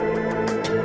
Música